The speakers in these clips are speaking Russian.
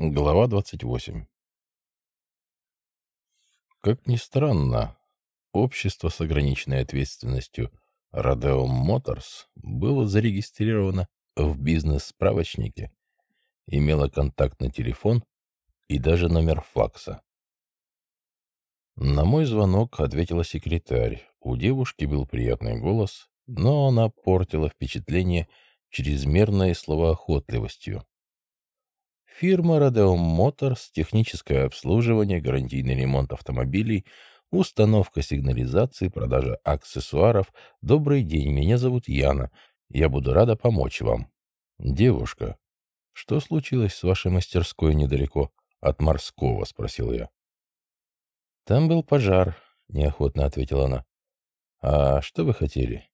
Глава 28. Как ни странно, общество с ограниченной ответственностью Radeon Motors было зарегистрировано в бизнес-справочнике, имело контактный телефон и даже номер факса. На мой звонок ответила секретарь. У девушки был приятный голос, но она портила впечатление чрезмерной словоохотливостью. Фирма Radeon Motors, техническое обслуживание, гарантийный ремонт автомобилей, установка сигнализации, продажа аксессуаров. Добрый день, меня зовут Яна. Я буду рада помочь вам. Девушка, что случилось с вашей мастерской недалеко от морского? Спросил я. Там был пожар, неохотно ответила она. А что вы хотели?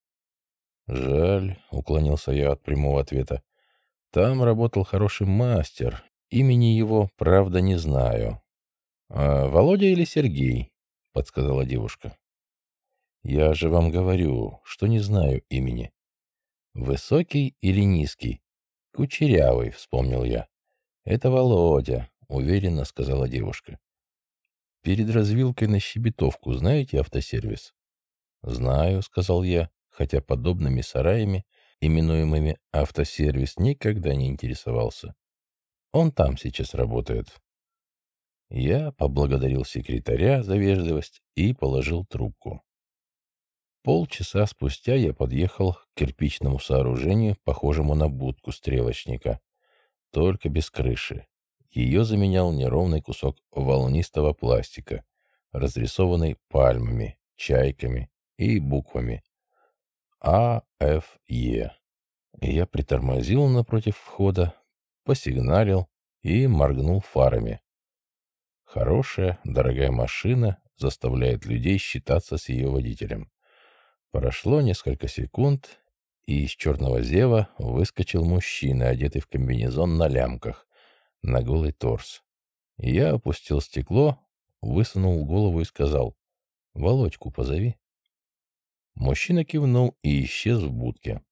Жаль, уклонился я от прямого ответа. Там работал хороший мастер, Имени его, правда, не знаю. А Володя или Сергей? подсказала девушка. Я же вам говорю, что не знаю имени. Высокий или низкий? Кучерявый, вспомнил я. Это Володя, уверенно сказала девушка. Перед развилкой на Щебетовку знаете автосервис? Знаю, сказал я, хотя подобными сараями, именуемыми автосервис, никогда не интересовался. Он там сейчас работает. Я поблагодарил секретаря за вежливость и положил трубку. Полчаса спустя я подъехал к кирпичному сооружению, похожему на будку стрелочника, только без крыши. Ее заменял неровный кусок волнистого пластика, разрисованный пальмами, чайками и буквами А, Ф, Е. Я притормозил напротив входа, посигналил и моргнул фарами. Хорошая, дорогая машина заставляет людей считаться с ее водителем. Прошло несколько секунд, и из черного зева выскочил мужчина, одетый в комбинезон на лямках, на голый торс. Я опустил стекло, высунул голову и сказал, «Володьку позови». Мужчина кивнул и исчез в будке.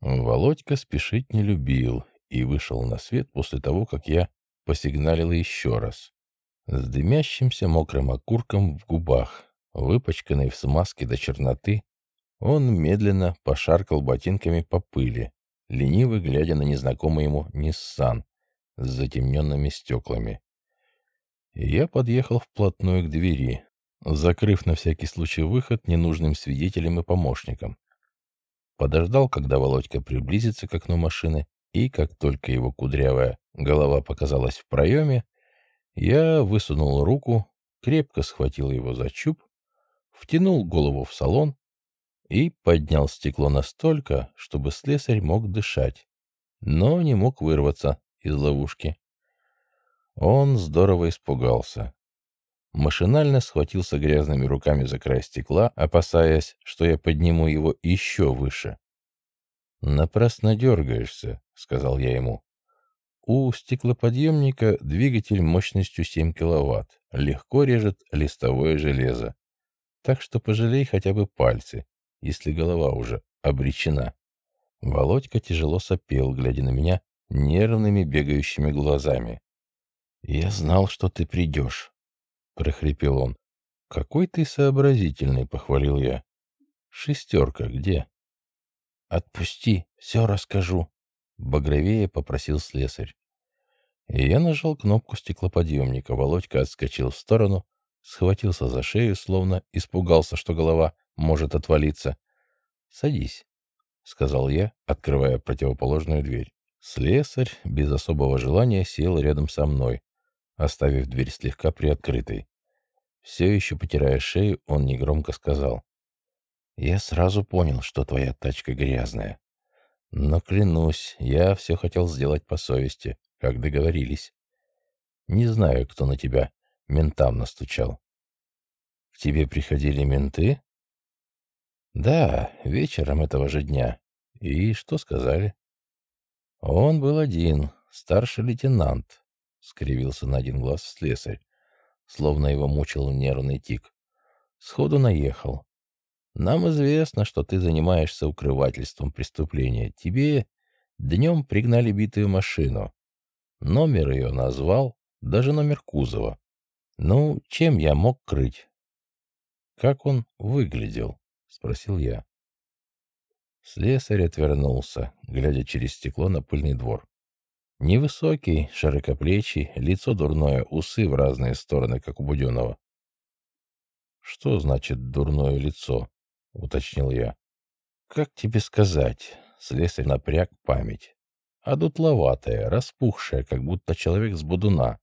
Володька спешить не любил и вышел на свет после того, как я посигналил еще раз. С дымящимся мокрым окурком в губах, выпачканный в смазке до черноты, он медленно пошаркал ботинками по пыли, лениво глядя на незнакомый ему Ниссан с затемненными стеклами. Я подъехал вплотную к двери, закрыв на всякий случай выход ненужным свидетелям и помощникам. Подождал, когда Володька приблизится к окну машины, и как только его кудрявая голова показалась в проеме, я высунул руку, крепко схватил его за чуб, втянул голову в салон и поднял стекло настолько, чтобы слесарь мог дышать, но не мог вырваться из ловушки. Он здорово испугался. Машинально схватился грязными руками за край стекла, опасаясь, что я подниму его еще выше. «Напрасно дергаешься», — сказал я ему. «У стеклоподъемника двигатель мощностью 7 киловатт, легко режет листовое железо. Так что пожалей хотя бы пальцы, если голова уже обречена». Володька тяжело сопел, глядя на меня нервными бегающими глазами. «Я знал, что ты придешь», — прохрипел он. «Какой ты сообразительный», — похвалил я. «Шестерка где?» «Отпусти, все расскажу», — багровее попросил слесарь. И я нажал кнопку стеклоподъемника. Володька отскочил в сторону, схватился за шею, словно испугался, что голова может отвалиться. «Садись», — сказал я, открывая противоположную дверь. Слесарь без особого желания сел рядом со мной, оставив дверь слегка приоткрытой. Все еще потирая шею, он негромко сказал. Я сразу понял, что твоя тачка грязная. Но клянусь, я все хотел сделать по совести, как договорились. Не знаю, кто на тебя ментам настучал. К тебе приходили менты? Да, вечером этого же дня. И что сказали? Он был один, старший лейтенант, — скривился на один глаз слесарь, словно его мучил нервный тик. Сходу наехал. Нам известно, что ты занимаешься укрывательством преступления. Тебе днем пригнали битую машину. номер ее назвал, даже номер кузова. Ну, чем я мог крыть? Как он выглядел? Спросил я. Слесарь отвернулся, глядя через стекло на пыльный двор. Невысокий, широкоплечий, лицо дурное, усы в разные стороны, как у Буденова. «Что значит дурное лицо?» — уточнил я. «Как тебе сказать?» — слесарь напряг память. А дутловатая, распухшая, как будто человек с будуна.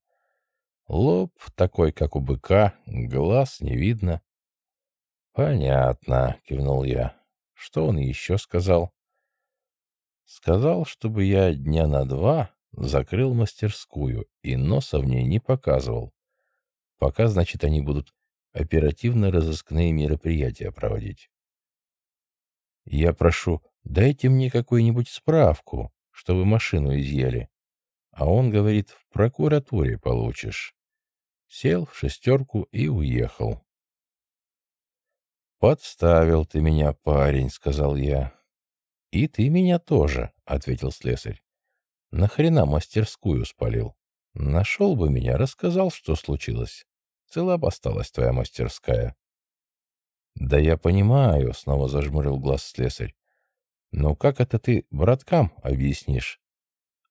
Лоб такой, как у быка, глаз не видно. «Понятно», — кивнул я. «Что он еще сказал?» «Сказал, чтобы я дня на два закрыл мастерскую и носа в ней не показывал. Пока, значит, они будут оперативно-розыскные мероприятия проводить. Я прошу, дайте мне какую-нибудь справку, что вы машину изъяли. А он говорит, в прокуратуре получишь. Сел в шестерку и уехал. «Подставил ты меня, парень», — сказал я. «И ты меня тоже», — ответил слесарь. «Нахрена мастерскую спалил? Нашел бы меня, рассказал, что случилось. Цела осталась твоя мастерская. «Да я понимаю», — снова зажмурил глаз слесарь. «Но как это ты браткам объяснишь?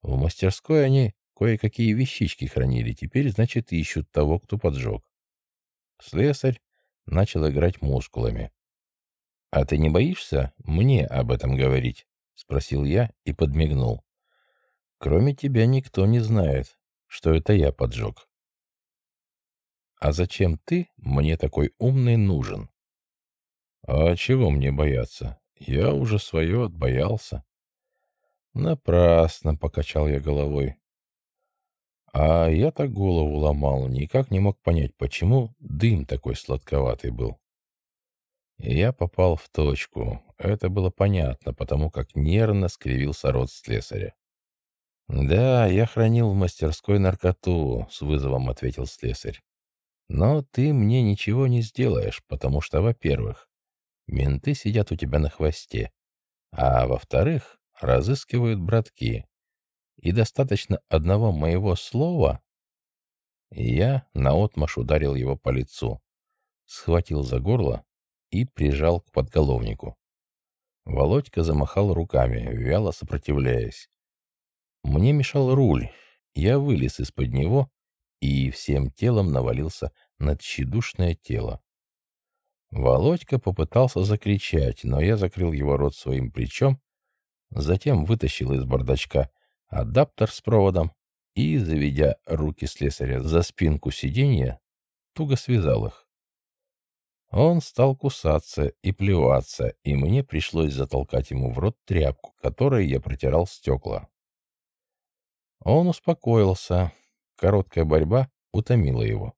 В мастерской они кое-какие вещички хранили, теперь, значит, ищут того, кто поджег». Слесарь начал играть мускулами. «А ты не боишься мне об этом говорить?» — спросил я и подмигнул. «Кроме тебя никто не знает, что это я поджег». А зачем ты мне такой умный нужен? А чего мне бояться? Я уже свое отбоялся. Напрасно покачал я головой. А я так голову ломал, никак не мог понять, почему дым такой сладковатый был. Я попал в точку. Это было понятно, потому как нервно скривился рот слесаря. «Да, я хранил в мастерской наркоту», — с вызовом ответил слесарь. Но ты мне ничего не сделаешь, потому что, во-первых, менты сидят у тебя на хвосте, а во-вторых, разыскивают братки. И достаточно одного моего слова, я наотмашь ударил его по лицу, схватил за горло и прижал к подголовнику. Володька замахал руками, вяло сопротивляясь. Мне мешал руль. Я вылез из-под него и всем телом навалился на тщедушное тело. Володька попытался закричать, но я закрыл его рот своим плечом, затем вытащил из бардачка адаптер с проводом и, заведя руки слесаря за спинку сиденья, туго связал их. Он стал кусаться и плеваться, и мне пришлось затолкать ему в рот тряпку, которой я протирал стекла. Он успокоился, Короткая борьба утомила его.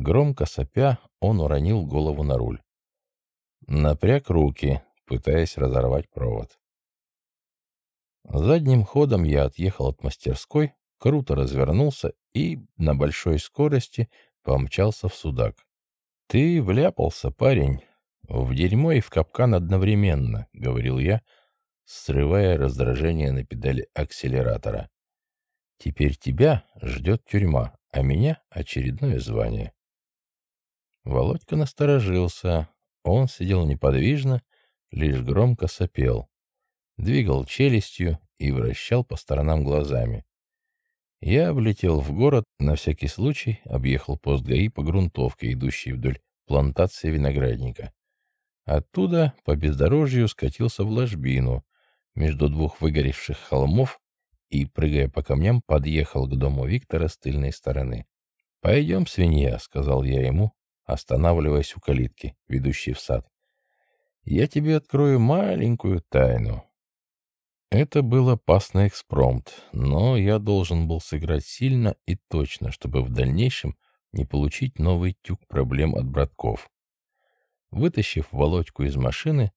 Громко сопя, он уронил голову на руль. Напряг руки, пытаясь разорвать провод. Задним ходом я отъехал от мастерской, круто развернулся и на большой скорости помчался в судак. «Ты вляпался, парень, в дерьмо и в капкан одновременно», — говорил я, срывая раздражение на педали акселератора. Теперь тебя ждет тюрьма, а меня — очередное звание. Володька насторожился. Он сидел неподвижно, лишь громко сопел. Двигал челюстью и вращал по сторонам глазами. Я влетел в город, на всякий случай объехал пост ГАИ по грунтовке, идущей вдоль плантации виноградника. Оттуда по бездорожью скатился в ложбину, между двух выгоревших холмов и, прыгая по камням, подъехал к дому Виктора с тыльной стороны. «Пойдем, свинья», — сказал я ему, останавливаясь у калитки, ведущей в сад. «Я тебе открою маленькую тайну». Это был опасный экспромт, но я должен был сыграть сильно и точно, чтобы в дальнейшем не получить новый тюк проблем от братков. Вытащив Володьку из машины,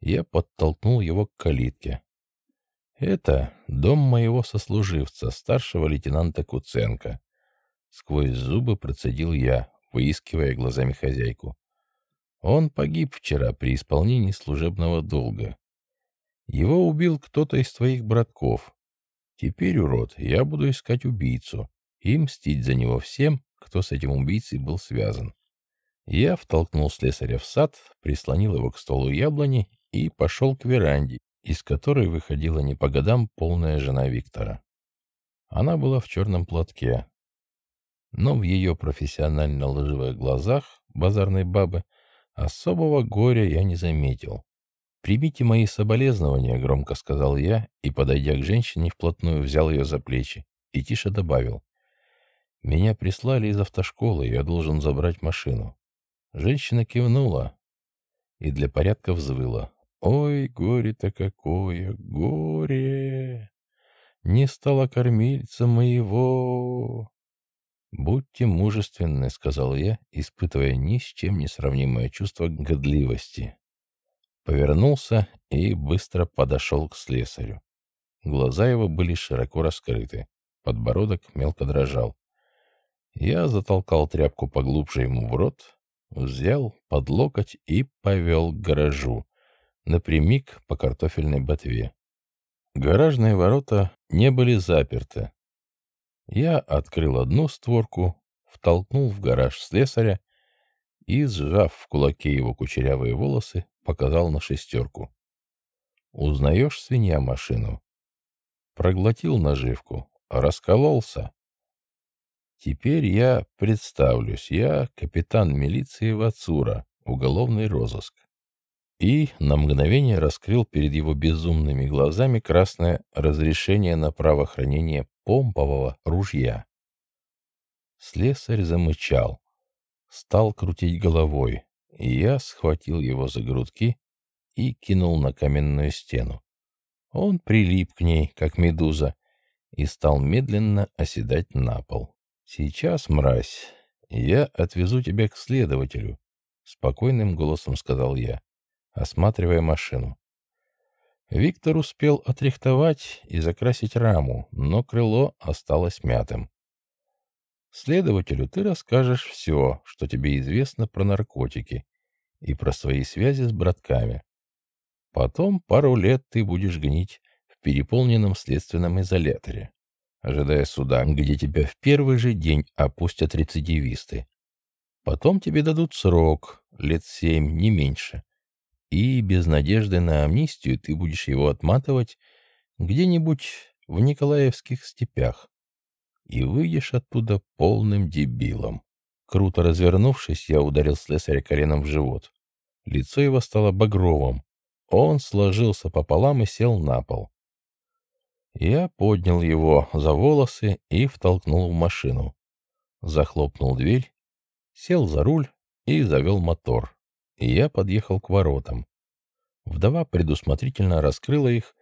я подтолкнул его к калитке, это дом моего сослуживца, старшего лейтенанта Куценко. Сквозь зубы процедил я, выискивая глазами хозяйку. Он погиб вчера при исполнении служебного долга. Его убил кто-то из твоих братков. Теперь, урод, я буду искать убийцу и мстить за него всем, кто с этим убийцей был связан. Я втолкнул слесаря в сад, прислонил его к столу яблони и пошел к веранде, из которой выходила не по годам полная жена Виктора. Она была в черном платке, но в ее профессионально-лживых глазах базарной бабы особого горя я не заметил. «Примите мои соболезнования», — громко сказал я, и, подойдя к женщине вплотную, взял ее за плечи и тише добавил. «Меня прислали из автошколы, я должен забрать машину». Женщина кивнула и для порядка взвыла. «Ой, горе-то какое, горе! Не стало кормильца моего!» «Будьте мужественны», — сказал я, испытывая ни с чем не сравнимое чувство годливости. Повернулся и быстро подошел к слесарю. Глаза его были широко раскрыты, подбородок мелко дрожал. Я затолкал тряпку поглубже ему в рот, взял под локоть и повел к гаражу, напрямик по картофельной ботве. Гаражные ворота не были заперты. Я открыл одну створку, втолкнул в гараж слесаря и, сжав в кулаке его кучерявые волосы, показал на шестерку. «Узнаешь, свинья, машину?» Проглотил наживку, раскололся. Теперь я представлюсь, я капитан милиции Вацура, уголовный розыск. И на мгновение раскрыл перед его безумными глазами красное разрешение на право хранения помпового ружья. Слесарь замычал, стал крутить головой, и я схватил его за грудки и кинул на каменную стену. Он прилип к ней, как медуза, и стал медленно оседать на пол. «Сейчас, мразь, я отвезу тебя к следователю», — спокойным голосом сказал я, осматривая машину. Виктор успел отрихтовать и закрасить раму, но крыло осталось мятым. Следователю ты расскажешь все, что тебе известно про наркотики и про свои связи с братками. Потом пару лет ты будешь гнить в переполненном следственном изоляторе, ожидая суда, где тебя в первый же день опустят рецидивисты. Потом тебе дадут срок, лет семь, не меньше. И без надежды на амнистию ты будешь его отматывать где-нибудь в Николаевских степях и выйдешь оттуда полным дебилом. Круто развернувшись, я ударил слесаря коленом в живот. Лицо его стало багровым. Он сложился пополам и сел на пол. Я поднял его за волосы и втолкнул в машину. Захлопнул дверь, сел за руль и завел мотор. И я подъехал к воротам. Вдова предусмотрительно раскрыла их,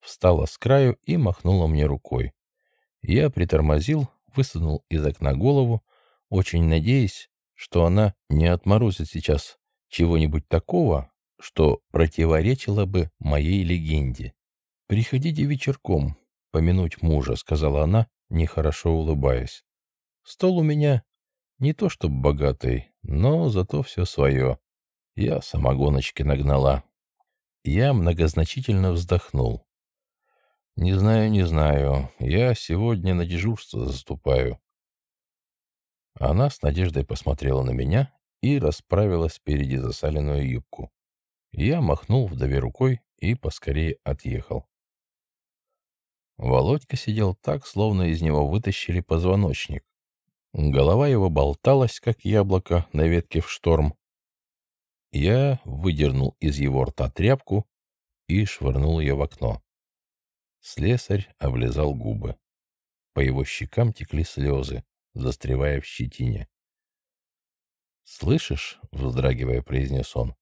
встала с краю и махнула мне рукой. Я притормозил, высунул из окна голову, очень надеясь, что она не отморозит сейчас чего-нибудь такого, что противоречило бы моей легенде. «Приходите вечерком, помянуть мужа», — сказала она, нехорошо улыбаясь. «Стол у меня не то чтобы богатый, но зато все свое. Я самогоночки нагнала». Я многозначительно вздохнул. «Не знаю, не знаю. Я сегодня на дежурство заступаю». Она с надеждой посмотрела на меня и расправила спереди засаленную юбку. Я махнул вдове рукой и поскорее отъехал. Володька сидел так, словно из него вытащили позвоночник. Голова его болталась, как яблоко на ветке в шторм. Я выдернул из его рта тряпку и швырнул ее в окно. Слесарь облизал губы. По его щекам текли слезы, застревая в щетине. «Слышишь?» — вздрагивая, произнес он.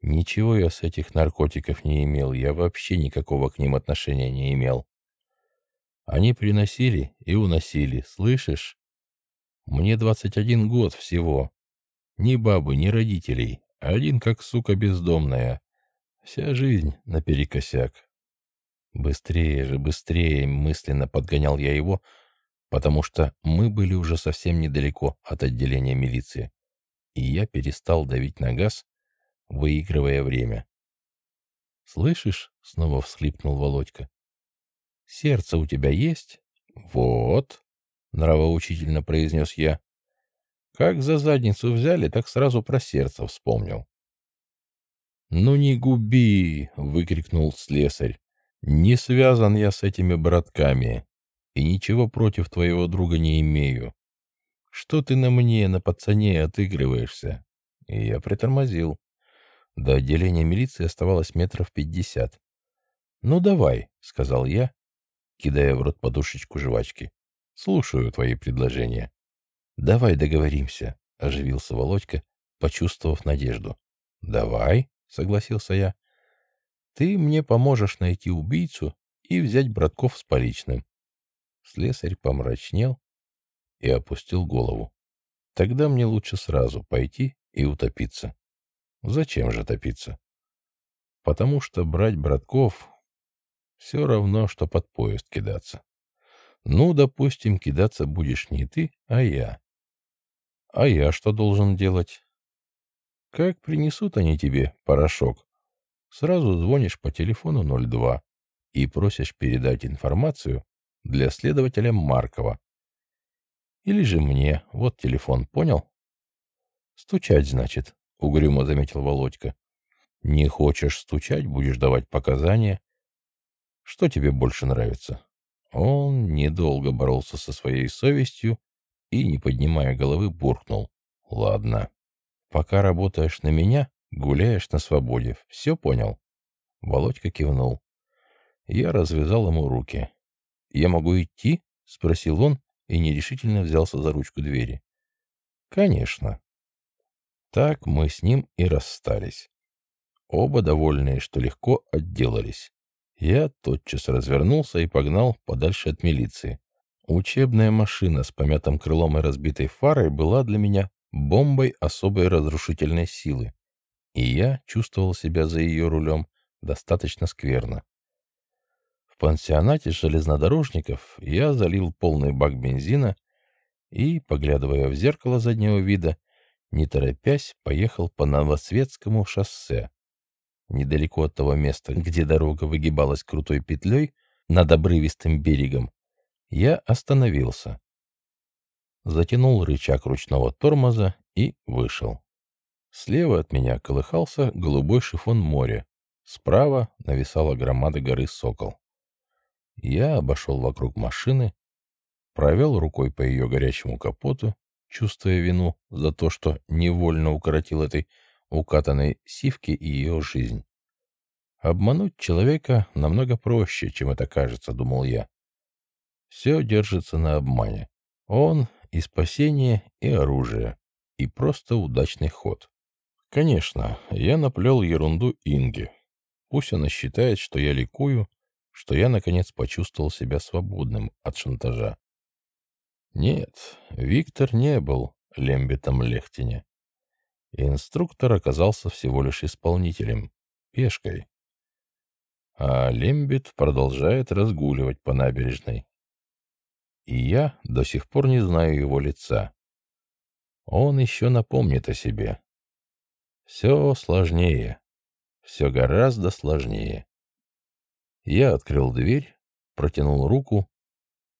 «Ничего я с этих наркотиков не имел, я вообще никакого к ним отношения не имел. Они приносили и уносили, слышишь? Мне двадцать один год всего. Ни бабы, ни родителей, один как сука бездомная. Вся жизнь наперекосяк. «Быстрее же, быстрее!» — мысленно подгонял я его, потому что мы были уже совсем недалеко от отделения милиции, и я перестал давить на газ, выигрывая время. «Слышишь?» — снова всхлипнул Володька. Сердце у тебя есть? Вот, нравоучительно произнес я. Как за задницу взяли, так сразу про сердце вспомнил. «Ну не губи!» — выкрикнул слесарь. «Не связан я с этими братками, и ничего против твоего друга не имею. Что ты на мне, на пацане, отыгрываешься?» И я притормозил. До отделения милиции оставалось метров пятьдесят. «Ну давай», — сказал я, кидая в рот подушечку жвачки. «Слушаю твои предложения». «Давай договоримся», — оживился Володька, почувствовав надежду. «Давай», — согласился я. «Ты мне поможешь найти убийцу и взять братков с поличным». Слесарь помрачнел и опустил голову. «Тогда мне лучше сразу пойти и утопиться». «Зачем же топиться?» «Потому что брать братков все равно, что под поезд кидаться. Ну, допустим, кидаться будешь не ты, а я. А я что должен делать? Как принесут они тебе порошок? Сразу звонишь по телефону 02 и просишь передать информацию для следователя Маркова. Или же мне, вот телефон, понял? Стучать, значит, угрюмо заметил Володька. Не хочешь стучать, будешь давать показания. Что тебе больше нравится? Он недолго боролся со своей совестью и, не поднимая головы, буркнул. Ладно, пока работаешь на меня, гуляешь на свободе. Все понял? Володька кивнул. Я развязал ему руки. «Я могу идти?» — спросил он и нерешительно взялся за ручку двери. «Конечно». Так мы с ним и расстались. Оба довольные, что легко отделались. Я тотчас развернулся и погнал подальше от милиции. Учебная машина с помятым крылом и разбитой фарой была для меня бомбой особой разрушительной силы, и я чувствовал себя за ее рулем достаточно скверно. В пансионате железнодорожников я залил полный бак бензина и, поглядывая в зеркало заднего вида, не торопясь, поехал по Новосветскому шоссе, недалеко от того места, где дорога выгибалась крутой петлей над обрывистым берегом, я остановился. Затянул рычаг ручного тормоза и вышел. Слева от меня колыхался голубой шифон моря. Справа нависала громада горы Сокол. Я обошел вокруг машины, провел рукой по ее горячему капоту, чувствуя вину за то, что невольно укоротил этой укатанной сивке и ее жизнь. Обмануть человека намного проще, чем это кажется, думал я. Все держится на обмане. Он и спасение, и оружие, и просто удачный ход. Конечно, я наплел ерунду Инге. Пусть она считает, что я ликую, что я, наконец, почувствовал себя свободным от шантажа. Нет, Виктор не был Лембетом Лехтине. Инструктор оказался всего лишь исполнителем, пешкой. А Лембет продолжает разгуливать по набережной. И я до сих пор не знаю его лица. Он еще напомнит о себе. Все сложнее. Все гораздо сложнее. Я открыл дверь, протянул руку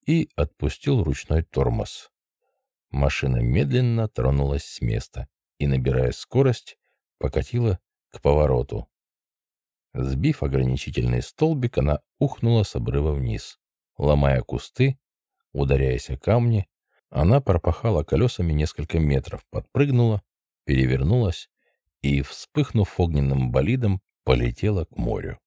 и отпустил ручной тормоз. Машина медленно тронулась с места и, набирая скорость, покатила к повороту. Сбив ограничительный столбик, она ухнула с обрыва вниз. Ломая кусты, ударяясь о камни, она пропахала колесами несколько метров, подпрыгнула, перевернулась и, вспыхнув огненным болидом, полетела к морю.